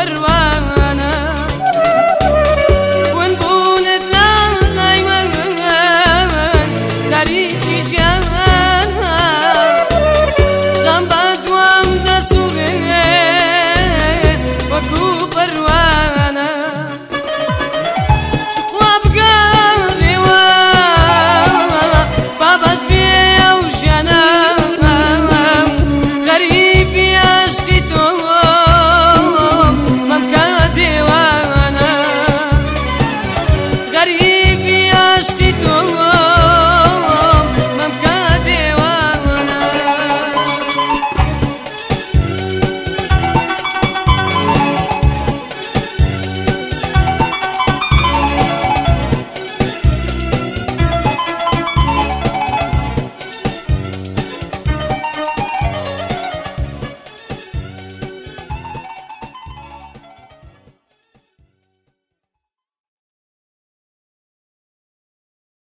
var var.